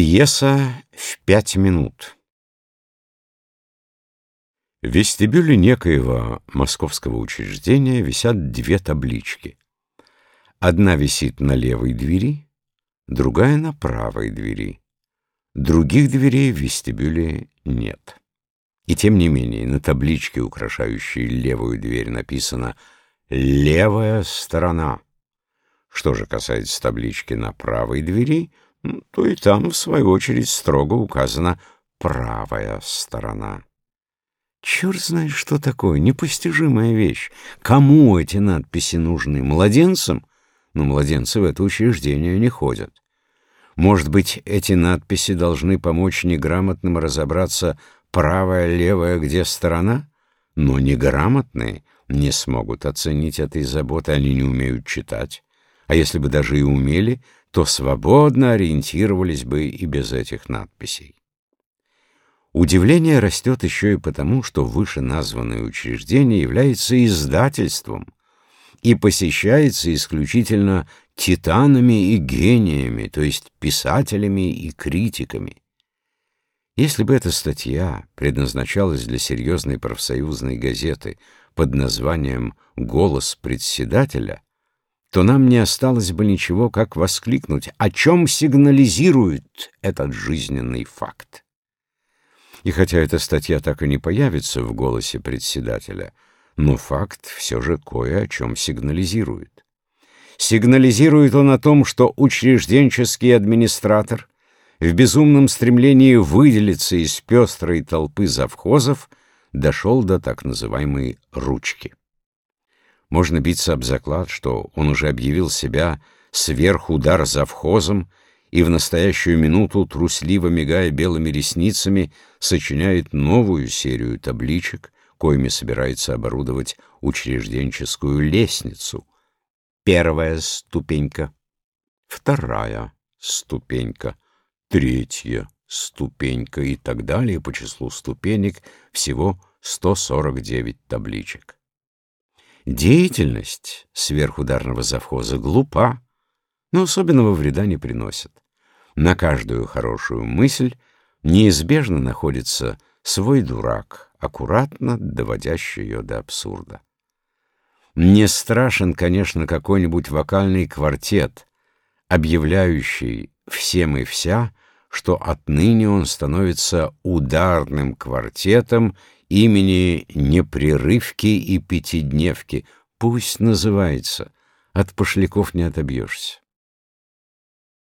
Пьеса в пять минут. В вестибюле некоего московского учреждения висят две таблички. Одна висит на левой двери, другая на правой двери. Других дверей в вестибюле нет. И тем не менее на табличке, украшающей левую дверь, написано «Левая сторона». Что же касается таблички на правой двери — то и там, в свою очередь, строго указана правая сторона. Черт знает, что такое, непостижимая вещь. Кому эти надписи нужны? Младенцам? Но младенцы в это учреждение не ходят. Может быть, эти надписи должны помочь неграмотным разобраться, правая, левая, где сторона? Но неграмотные не смогут оценить этой заботы, они не умеют читать. А если бы даже и умели, то свободно ориентировались бы и без этих надписей. Удивление растет еще и потому, что вышеназванное учреждение является издательством и посещается исключительно титанами и гениями, то есть писателями и критиками. Если бы эта статья предназначалась для серьезной профсоюзной газеты под названием «Голос председателя», то нам не осталось бы ничего, как воскликнуть, о чем сигнализирует этот жизненный факт. И хотя эта статья так и не появится в голосе председателя, но факт все же кое о чем сигнализирует. Сигнализирует он о том, что учрежденческий администратор в безумном стремлении выделиться из пестрой толпы завхозов дошел до так называемой «ручки». Можно биться об заклад, что он уже объявил себя сверхудар завхозом и в настоящую минуту, трусливо мигая белыми ресницами, сочиняет новую серию табличек, коими собирается оборудовать учрежденческую лестницу. Первая ступенька, вторая ступенька, третья ступенька и так далее по числу ступенек, всего 149 табличек. Деятельность сверхударного завхоза глупа, но особенного вреда не приносит. На каждую хорошую мысль неизбежно находится свой дурак, аккуратно доводящий ее до абсурда. Не страшен, конечно, какой-нибудь вокальный квартет, объявляющий всем и вся, что отныне он становится ударным квартетом имени непрерывки и пятидневки. Пусть называется. От пошляков не отобьешься.